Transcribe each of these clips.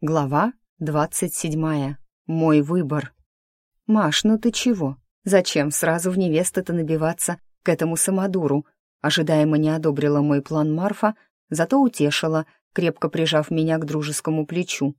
Глава двадцать седьмая. Мой выбор. «Маш, ну ты чего? Зачем сразу в невесты-то набиваться к этому самодуру?» Ожидаемо не одобрила мой план Марфа, зато утешила, крепко прижав меня к дружескому плечу.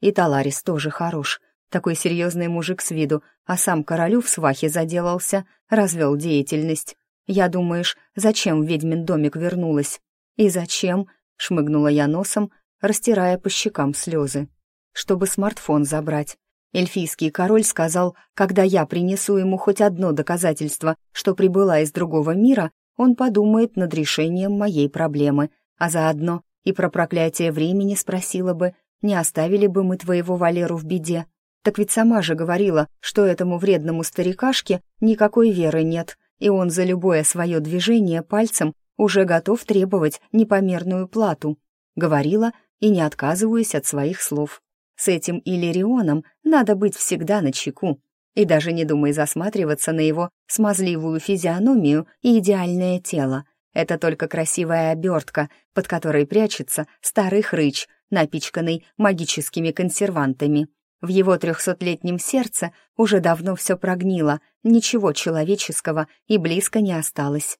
И Таларис тоже хорош. Такой серьезный мужик с виду, а сам королю в свахе заделался, развел деятельность. «Я, думаешь, зачем ведьмин домик вернулась?» «И зачем?» — шмыгнула я носом, растирая по щекам слезы. «Чтобы смартфон забрать. Эльфийский король сказал, когда я принесу ему хоть одно доказательство, что прибыла из другого мира, он подумает над решением моей проблемы, а заодно и про проклятие времени спросила бы, не оставили бы мы твоего Валеру в беде. Так ведь сама же говорила, что этому вредному старикашке никакой веры нет, и он за любое свое движение пальцем уже готов требовать непомерную плату. Говорила и не отказываюсь от своих слов. С этим Иллирионом надо быть всегда на чеку. И даже не думай засматриваться на его смазливую физиономию и идеальное тело. Это только красивая обертка, под которой прячется старый хрыч, напичканный магическими консервантами. В его трехсотлетнем сердце уже давно все прогнило, ничего человеческого и близко не осталось.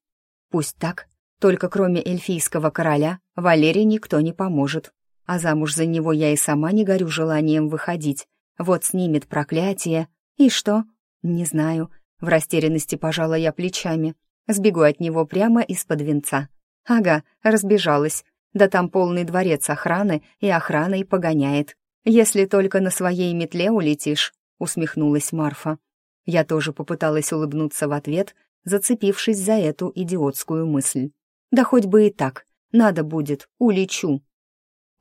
Пусть так, только кроме эльфийского короля Валере никто не поможет. А замуж за него я и сама не горю желанием выходить. Вот снимет проклятие. И что? Не знаю. В растерянности пожала я плечами. Сбегу от него прямо из-под венца. Ага, разбежалась. Да там полный дворец охраны и охраной погоняет. Если только на своей метле улетишь, усмехнулась Марфа. Я тоже попыталась улыбнуться в ответ, зацепившись за эту идиотскую мысль. Да хоть бы и так, надо будет, улечу.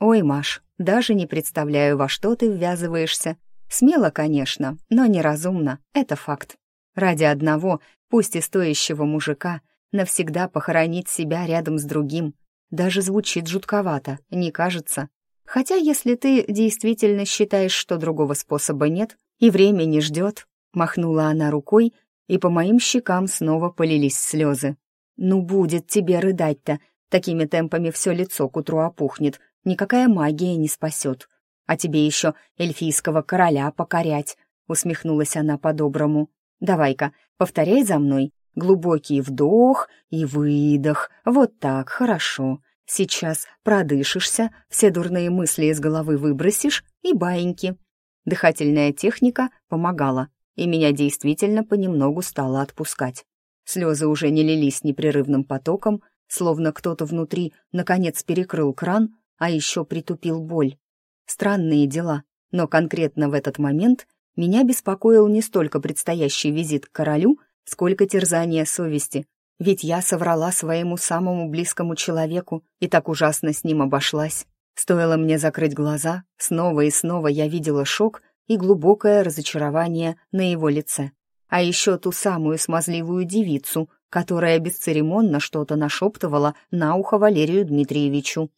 «Ой, Маш, даже не представляю, во что ты ввязываешься. Смело, конечно, но неразумно, это факт. Ради одного, пусть и стоящего мужика, навсегда похоронить себя рядом с другим. Даже звучит жутковато, не кажется? Хотя если ты действительно считаешь, что другого способа нет, и время не ждет, махнула она рукой, и по моим щекам снова полились слезы. «Ну, будет тебе рыдать-то, такими темпами все лицо к утру опухнет, никакая магия не спасет. А тебе еще эльфийского короля покорять», — усмехнулась она по-доброму. «Давай-ка, повторяй за мной. Глубокий вдох и выдох. Вот так, хорошо. Сейчас продышишься, все дурные мысли из головы выбросишь и баиньки». Дыхательная техника помогала, и меня действительно понемногу стало отпускать. Слезы уже не лились непрерывным потоком, словно кто-то внутри наконец перекрыл кран, а еще притупил боль. Странные дела, но конкретно в этот момент меня беспокоил не столько предстоящий визит к королю, сколько терзание совести, ведь я соврала своему самому близкому человеку и так ужасно с ним обошлась. Стоило мне закрыть глаза, снова и снова я видела шок и глубокое разочарование на его лице. А еще ту самую смазливую девицу, которая бесцеремонно что-то нашептывала на ухо Валерию Дмитриевичу.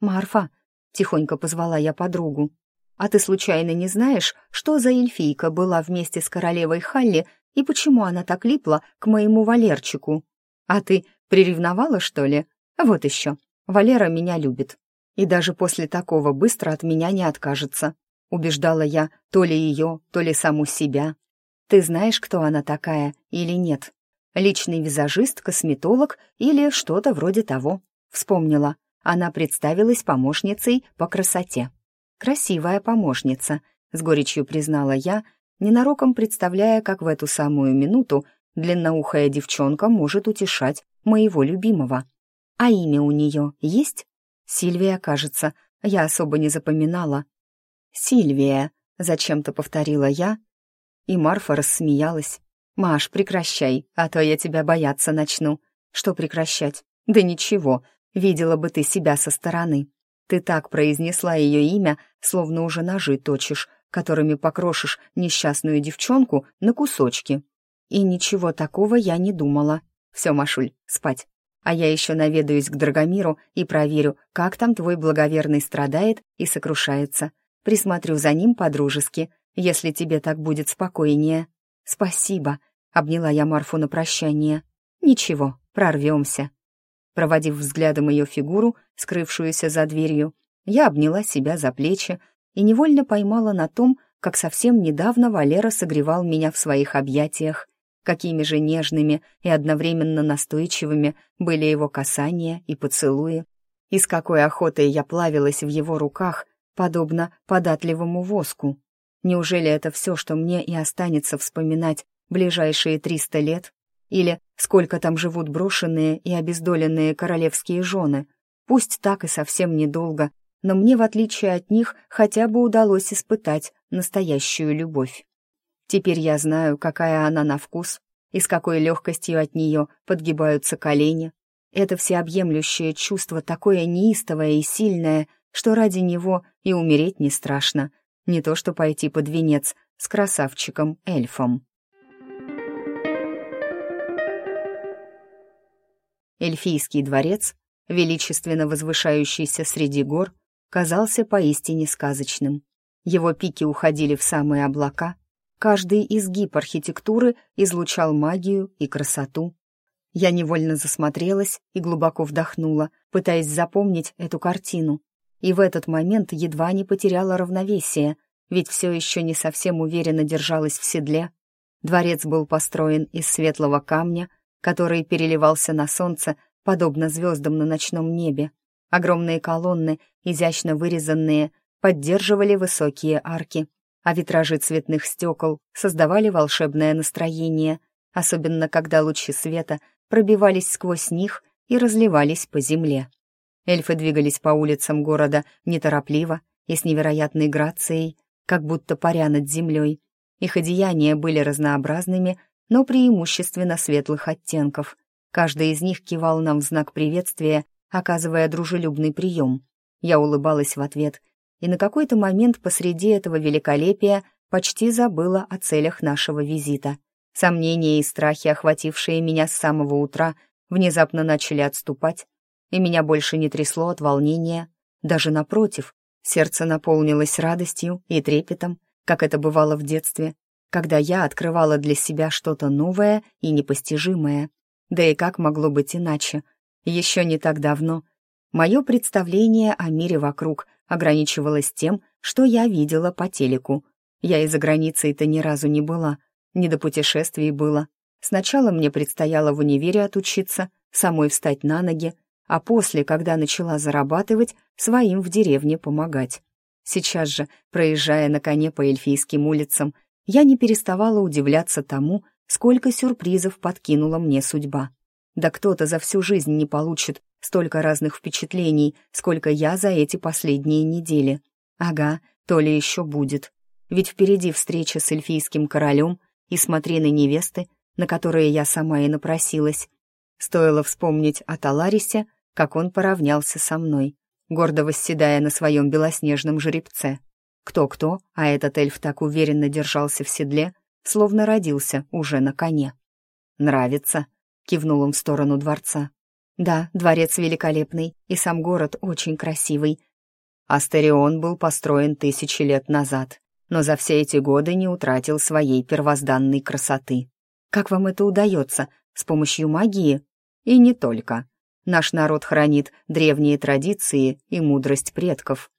«Марфа», — тихонько позвала я подругу, «а ты случайно не знаешь, что за эльфийка была вместе с королевой Халли и почему она так липла к моему Валерчику? А ты приревновала, что ли? Вот еще. Валера меня любит. И даже после такого быстро от меня не откажется. Убеждала я то ли ее, то ли саму себя. Ты знаешь, кто она такая или нет? Личный визажист, косметолог или что-то вроде того. Вспомнила она представилась помощницей по красоте. «Красивая помощница», — с горечью признала я, ненароком представляя, как в эту самую минуту длинноухая девчонка может утешать моего любимого. «А имя у нее есть?» «Сильвия, кажется, я особо не запоминала». «Сильвия», — зачем-то повторила я, и Марфа рассмеялась. «Маш, прекращай, а то я тебя бояться начну». «Что прекращать?» «Да ничего, Видела бы ты себя со стороны. Ты так произнесла ее имя, словно уже ножи точишь, которыми покрошишь несчастную девчонку на кусочки. И ничего такого я не думала. Все, Машуль, спать. А я еще наведаюсь к Драгомиру и проверю, как там твой благоверный страдает и сокрушается. Присмотрю за ним по-дружески, если тебе так будет спокойнее. Спасибо, обняла я Марфу на прощание. Ничего, прорвемся. Проводив взглядом ее фигуру, скрывшуюся за дверью, я обняла себя за плечи и невольно поймала на том, как совсем недавно Валера согревал меня в своих объятиях, какими же нежными и одновременно настойчивыми были его касания и поцелуи, и с какой охотой я плавилась в его руках, подобно податливому воску. Неужели это все, что мне и останется вспоминать ближайшие триста лет? Или сколько там живут брошенные и обездоленные королевские жены? Пусть так и совсем недолго, но мне, в отличие от них, хотя бы удалось испытать настоящую любовь. Теперь я знаю, какая она на вкус и с какой легкостью от нее подгибаются колени. Это всеобъемлющее чувство такое неистовое и сильное, что ради него и умереть не страшно, не то что пойти под венец с красавчиком-эльфом. Эльфийский дворец, величественно возвышающийся среди гор, казался поистине сказочным. Его пики уходили в самые облака, каждый изгиб архитектуры излучал магию и красоту. Я невольно засмотрелась и глубоко вдохнула, пытаясь запомнить эту картину. И в этот момент едва не потеряла равновесие, ведь все еще не совсем уверенно держалась в седле. Дворец был построен из светлого камня, который переливался на солнце, подобно звездам на ночном небе. Огромные колонны, изящно вырезанные, поддерживали высокие арки, а витражи цветных стекол создавали волшебное настроение, особенно когда лучи света пробивались сквозь них и разливались по земле. Эльфы двигались по улицам города неторопливо и с невероятной грацией, как будто паря над землей. Их одеяния были разнообразными но преимущественно светлых оттенков. Каждый из них кивал нам в знак приветствия, оказывая дружелюбный прием. Я улыбалась в ответ, и на какой-то момент посреди этого великолепия почти забыла о целях нашего визита. Сомнения и страхи, охватившие меня с самого утра, внезапно начали отступать, и меня больше не трясло от волнения. Даже напротив, сердце наполнилось радостью и трепетом, как это бывало в детстве, когда я открывала для себя что-то новое и непостижимое. Да и как могло быть иначе? Еще не так давно мое представление о мире вокруг ограничивалось тем, что я видела по телеку. Я и за границей-то ни разу не была, не до путешествий было. Сначала мне предстояло в универе отучиться, самой встать на ноги, а после, когда начала зарабатывать, своим в деревне помогать. Сейчас же, проезжая на коне по эльфийским улицам, я не переставала удивляться тому, сколько сюрпризов подкинула мне судьба. Да кто-то за всю жизнь не получит столько разных впечатлений, сколько я за эти последние недели. Ага, то ли еще будет. Ведь впереди встреча с эльфийским королем и смотрины невесты, на которые я сама и напросилась. Стоило вспомнить о Таларисе, как он поравнялся со мной, гордо восседая на своем белоснежном жеребце. Кто-кто, а этот эльф так уверенно держался в седле, словно родился уже на коне. «Нравится?» — кивнул он в сторону дворца. «Да, дворец великолепный, и сам город очень красивый. Астерион был построен тысячи лет назад, но за все эти годы не утратил своей первозданной красоты. Как вам это удается? С помощью магии? И не только. Наш народ хранит древние традиции и мудрость предков,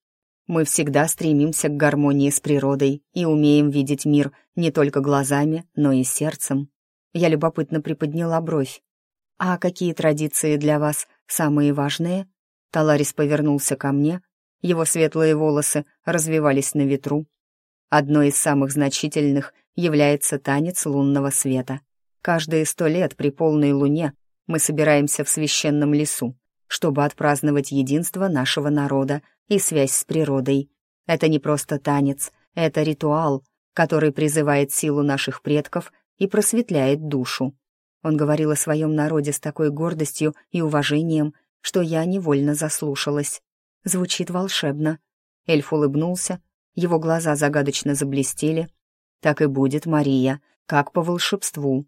мы всегда стремимся к гармонии с природой и умеем видеть мир не только глазами, но и сердцем. Я любопытно приподняла бровь. «А какие традиции для вас самые важные?» Таларис повернулся ко мне. Его светлые волосы развивались на ветру. Одной из самых значительных является танец лунного света. Каждые сто лет при полной луне мы собираемся в священном лесу, чтобы отпраздновать единство нашего народа и связь с природой. Это не просто танец, это ритуал, который призывает силу наших предков и просветляет душу. Он говорил о своем народе с такой гордостью и уважением, что я невольно заслушалась. Звучит волшебно. Эльф улыбнулся, его глаза загадочно заблестели. Так и будет, Мария, как по волшебству.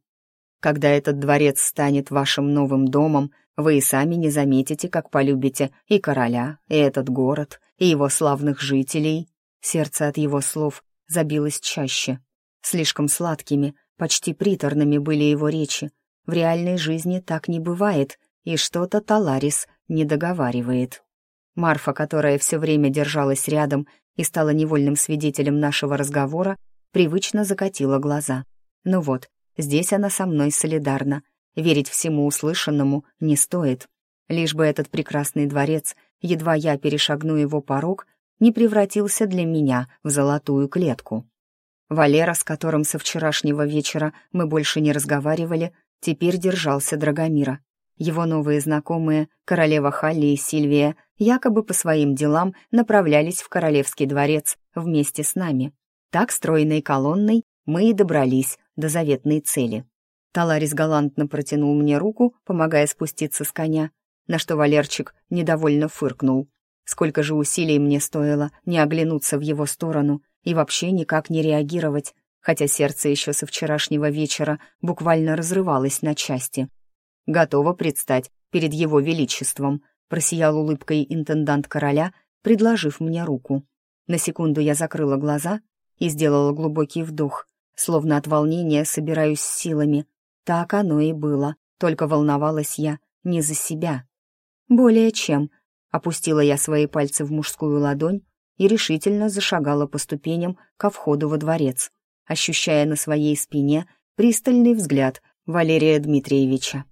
Когда этот дворец станет вашим новым домом, вы и сами не заметите, как полюбите и короля, и этот город, и его славных жителей. Сердце от его слов забилось чаще. Слишком сладкими, почти приторными были его речи. В реальной жизни так не бывает, и что-то Таларис не договаривает. Марфа, которая все время держалась рядом и стала невольным свидетелем нашего разговора, привычно закатила глаза. Ну вот, здесь она со мной солидарна. Верить всему услышанному не стоит. Лишь бы этот прекрасный дворец, едва я перешагну его порог, не превратился для меня в золотую клетку. Валера, с которым со вчерашнего вечера мы больше не разговаривали, теперь держался Драгомира. Его новые знакомые, королева Халли и Сильвия, якобы по своим делам направлялись в королевский дворец вместе с нами. Так, стройной колонной, мы и добрались до заветной цели. Таларис галантно протянул мне руку, помогая спуститься с коня, на что Валерчик недовольно фыркнул. Сколько же усилий мне стоило не оглянуться в его сторону и вообще никак не реагировать, хотя сердце еще со вчерашнего вечера буквально разрывалось на части. Готова предстать перед его величеством, просиял улыбкой интендант короля, предложив мне руку. На секунду я закрыла глаза и сделала глубокий вдох, словно от волнения собираюсь силами. Так оно и было, только волновалась я не за себя. Более чем. Опустила я свои пальцы в мужскую ладонь и решительно зашагала по ступеням ко входу во дворец, ощущая на своей спине пристальный взгляд Валерия Дмитриевича.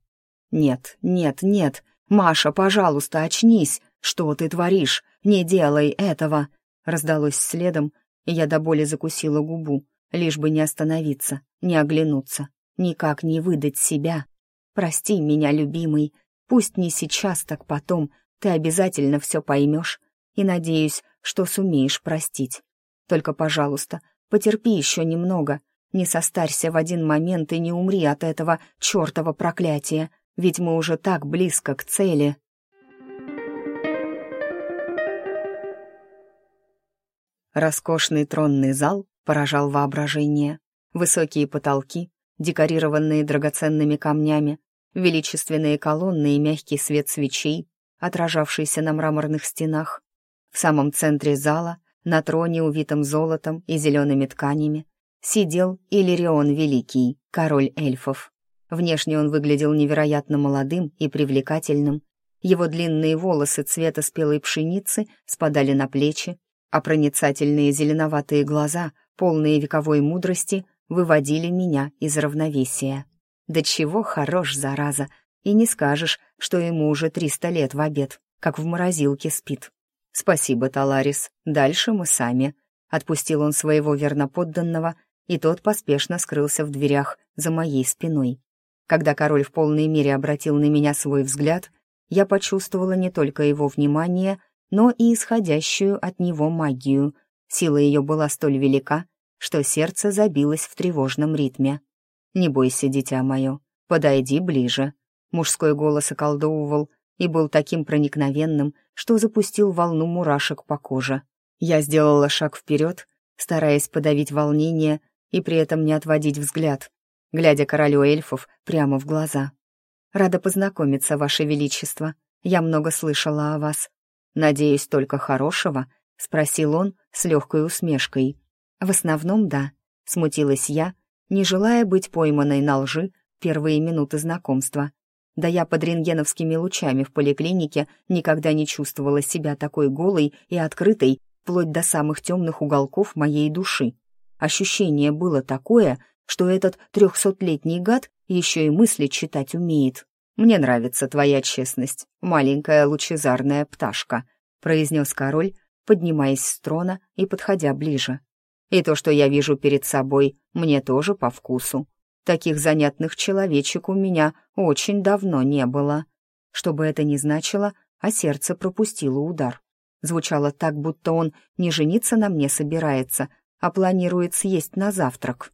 «Нет, нет, нет, Маша, пожалуйста, очнись! Что ты творишь? Не делай этого!» Раздалось следом, и я до боли закусила губу, лишь бы не остановиться, не оглянуться, никак не выдать себя. «Прости меня, любимый, пусть не сейчас, так потом, ты обязательно все поймешь, и надеюсь, что сумеешь простить. Только, пожалуйста, потерпи еще немного, не состарься в один момент и не умри от этого чертова проклятия, ведь мы уже так близко к цели. Роскошный тронный зал поражал воображение. Высокие потолки, декорированные драгоценными камнями, величественные колонны и мягкий свет свечей, отражавшийся на мраморных стенах. В самом центре зала, на троне, увитом золотом и зелеными тканями, сидел Иллирион Великий, король эльфов. Внешне он выглядел невероятно молодым и привлекательным. Его длинные волосы цвета спелой пшеницы спадали на плечи, а проницательные зеленоватые глаза, полные вековой мудрости, выводили меня из равновесия. Да чего хорош, зараза, и не скажешь, что ему уже триста лет в обед, как в морозилке спит. «Спасибо, Таларис, дальше мы сами», — отпустил он своего верноподданного, и тот поспешно скрылся в дверях за моей спиной. Когда король в полной мере обратил на меня свой взгляд, я почувствовала не только его внимание, но и исходящую от него магию. Сила ее была столь велика, что сердце забилось в тревожном ритме. «Не бойся, дитя мое, подойди ближе». Мужской голос околдовывал и был таким проникновенным, что запустил волну мурашек по коже. Я сделала шаг вперед, стараясь подавить волнение и при этом не отводить взгляд глядя королю эльфов прямо в глаза. «Рада познакомиться, Ваше Величество. Я много слышала о вас. Надеюсь, только хорошего?» — спросил он с легкой усмешкой. «В основном, да», — смутилась я, не желая быть пойманной на лжи первые минуты знакомства. Да я под рентгеновскими лучами в поликлинике никогда не чувствовала себя такой голой и открытой, вплоть до самых темных уголков моей души. Ощущение было такое, что этот трехсотлетний гад еще и мысли читать умеет. «Мне нравится твоя честность, маленькая лучезарная пташка», произнес король, поднимаясь с трона и подходя ближе. «И то, что я вижу перед собой, мне тоже по вкусу. Таких занятных человечек у меня очень давно не было». Что бы это ни значило, а сердце пропустило удар. Звучало так, будто он не жениться на мне собирается, а планирует съесть на завтрак.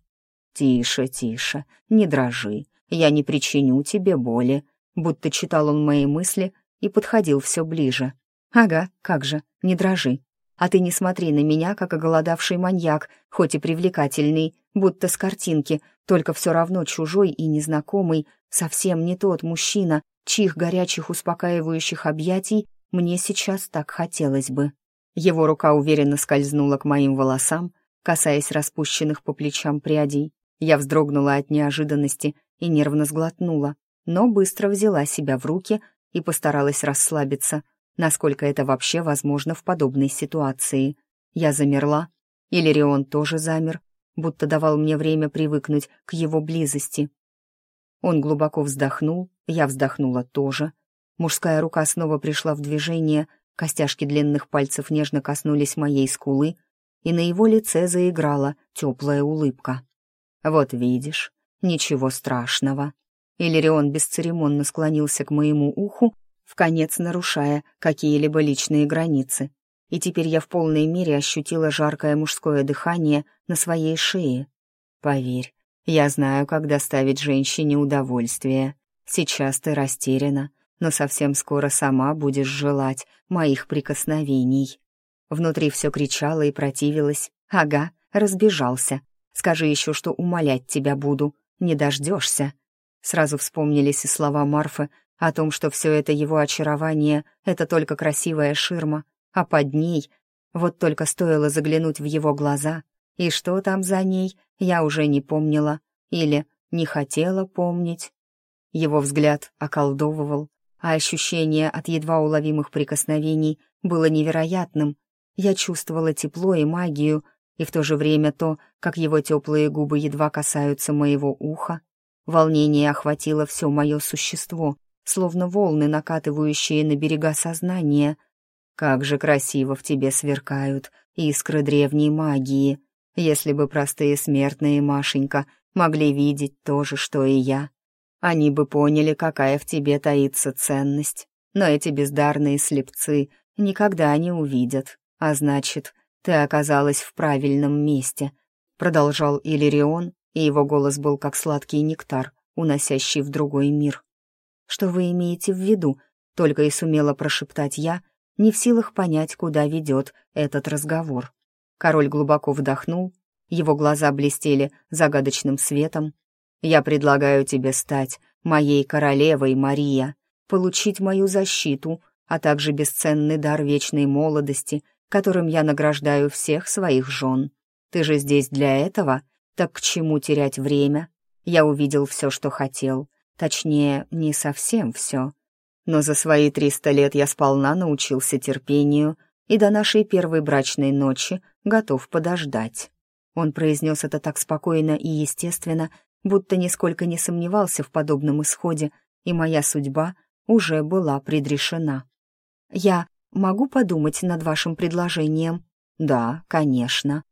«Тише, тише, не дрожи, я не причиню тебе боли», будто читал он мои мысли и подходил все ближе. «Ага, как же, не дрожи. А ты не смотри на меня, как оголодавший маньяк, хоть и привлекательный, будто с картинки, только все равно чужой и незнакомый, совсем не тот мужчина, чьих горячих успокаивающих объятий мне сейчас так хотелось бы». Его рука уверенно скользнула к моим волосам, касаясь распущенных по плечам прядей, я вздрогнула от неожиданности и нервно сглотнула, но быстро взяла себя в руки и постаралась расслабиться, насколько это вообще возможно в подобной ситуации. Я замерла, и Лирион тоже замер, будто давал мне время привыкнуть к его близости. Он глубоко вздохнул, я вздохнула тоже. Мужская рука снова пришла в движение, костяшки длинных пальцев нежно коснулись моей скулы, и на его лице заиграла теплая улыбка. «Вот видишь, ничего страшного». Иллирион бесцеремонно склонился к моему уху, в конец нарушая какие-либо личные границы. И теперь я в полной мере ощутила жаркое мужское дыхание на своей шее. «Поверь, я знаю, как доставить женщине удовольствие. Сейчас ты растеряна, но совсем скоро сама будешь желать моих прикосновений». Внутри все кричало и противилось. «Ага, разбежался. Скажи еще, что умолять тебя буду. Не дождешься». Сразу вспомнились и слова Марфы о том, что все это его очарование — это только красивая ширма, а под ней... Вот только стоило заглянуть в его глаза, и что там за ней, я уже не помнила или не хотела помнить. Его взгляд околдовывал, а ощущение от едва уловимых прикосновений было невероятным. Я чувствовала тепло и магию, и в то же время то, как его теплые губы едва касаются моего уха. Волнение охватило все мое существо, словно волны, накатывающие на берега сознания. Как же красиво в тебе сверкают искры древней магии. Если бы простые смертные, Машенька, могли видеть то же, что и я, они бы поняли, какая в тебе таится ценность. Но эти бездарные слепцы никогда не увидят. А значит, ты оказалась в правильном месте, продолжал Иллирион, и его голос был как сладкий нектар, уносящий в другой мир. Что вы имеете в виду? Только и сумела прошептать я, не в силах понять, куда ведет этот разговор. Король глубоко вдохнул, его глаза блестели загадочным светом. «Я предлагаю тебе стать моей королевой, Мария, получить мою защиту, а также бесценный дар вечной молодости, которым я награждаю всех своих жен. Ты же здесь для этого, так к чему терять время? Я увидел все, что хотел, Точнее, не совсем все. Но за свои триста лет я сполна научился терпению и до нашей первой брачной ночи готов подождать. Он произнес это так спокойно и естественно, будто нисколько не сомневался в подобном исходе, и моя судьба уже была предрешена. «Я могу подумать над вашим предложением?» «Да, конечно».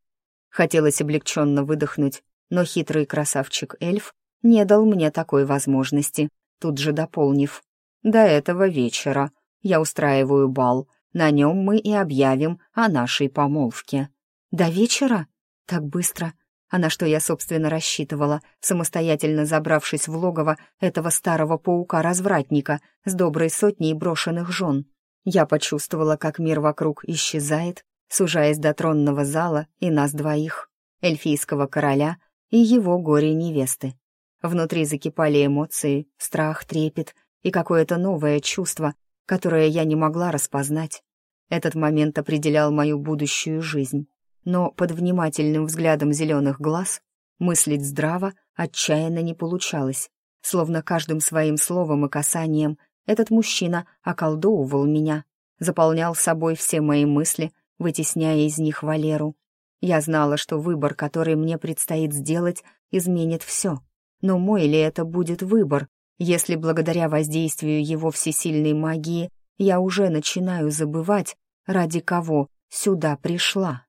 Хотелось облегченно выдохнуть, но хитрый красавчик-эльф не дал мне такой возможности, тут же дополнив. «До этого вечера я устраиваю бал, на нем мы и объявим о нашей помолвке». «До вечера? Так быстро?» А на что я, собственно, рассчитывала, самостоятельно забравшись в логово этого старого паука-развратника с доброй сотней брошенных жен. Я почувствовала, как мир вокруг исчезает, сужаясь до тронного зала и нас двоих, эльфийского короля и его горе-невесты. Внутри закипали эмоции, страх, трепет и какое-то новое чувство, которое я не могла распознать. Этот момент определял мою будущую жизнь. Но под внимательным взглядом зеленых глаз мыслить здраво отчаянно не получалось. Словно каждым своим словом и касанием этот мужчина околдовывал меня, заполнял собой все мои мысли, вытесняя из них Валеру. Я знала, что выбор, который мне предстоит сделать, изменит все — но мой ли это будет выбор, если благодаря воздействию его всесильной магии я уже начинаю забывать, ради кого сюда пришла?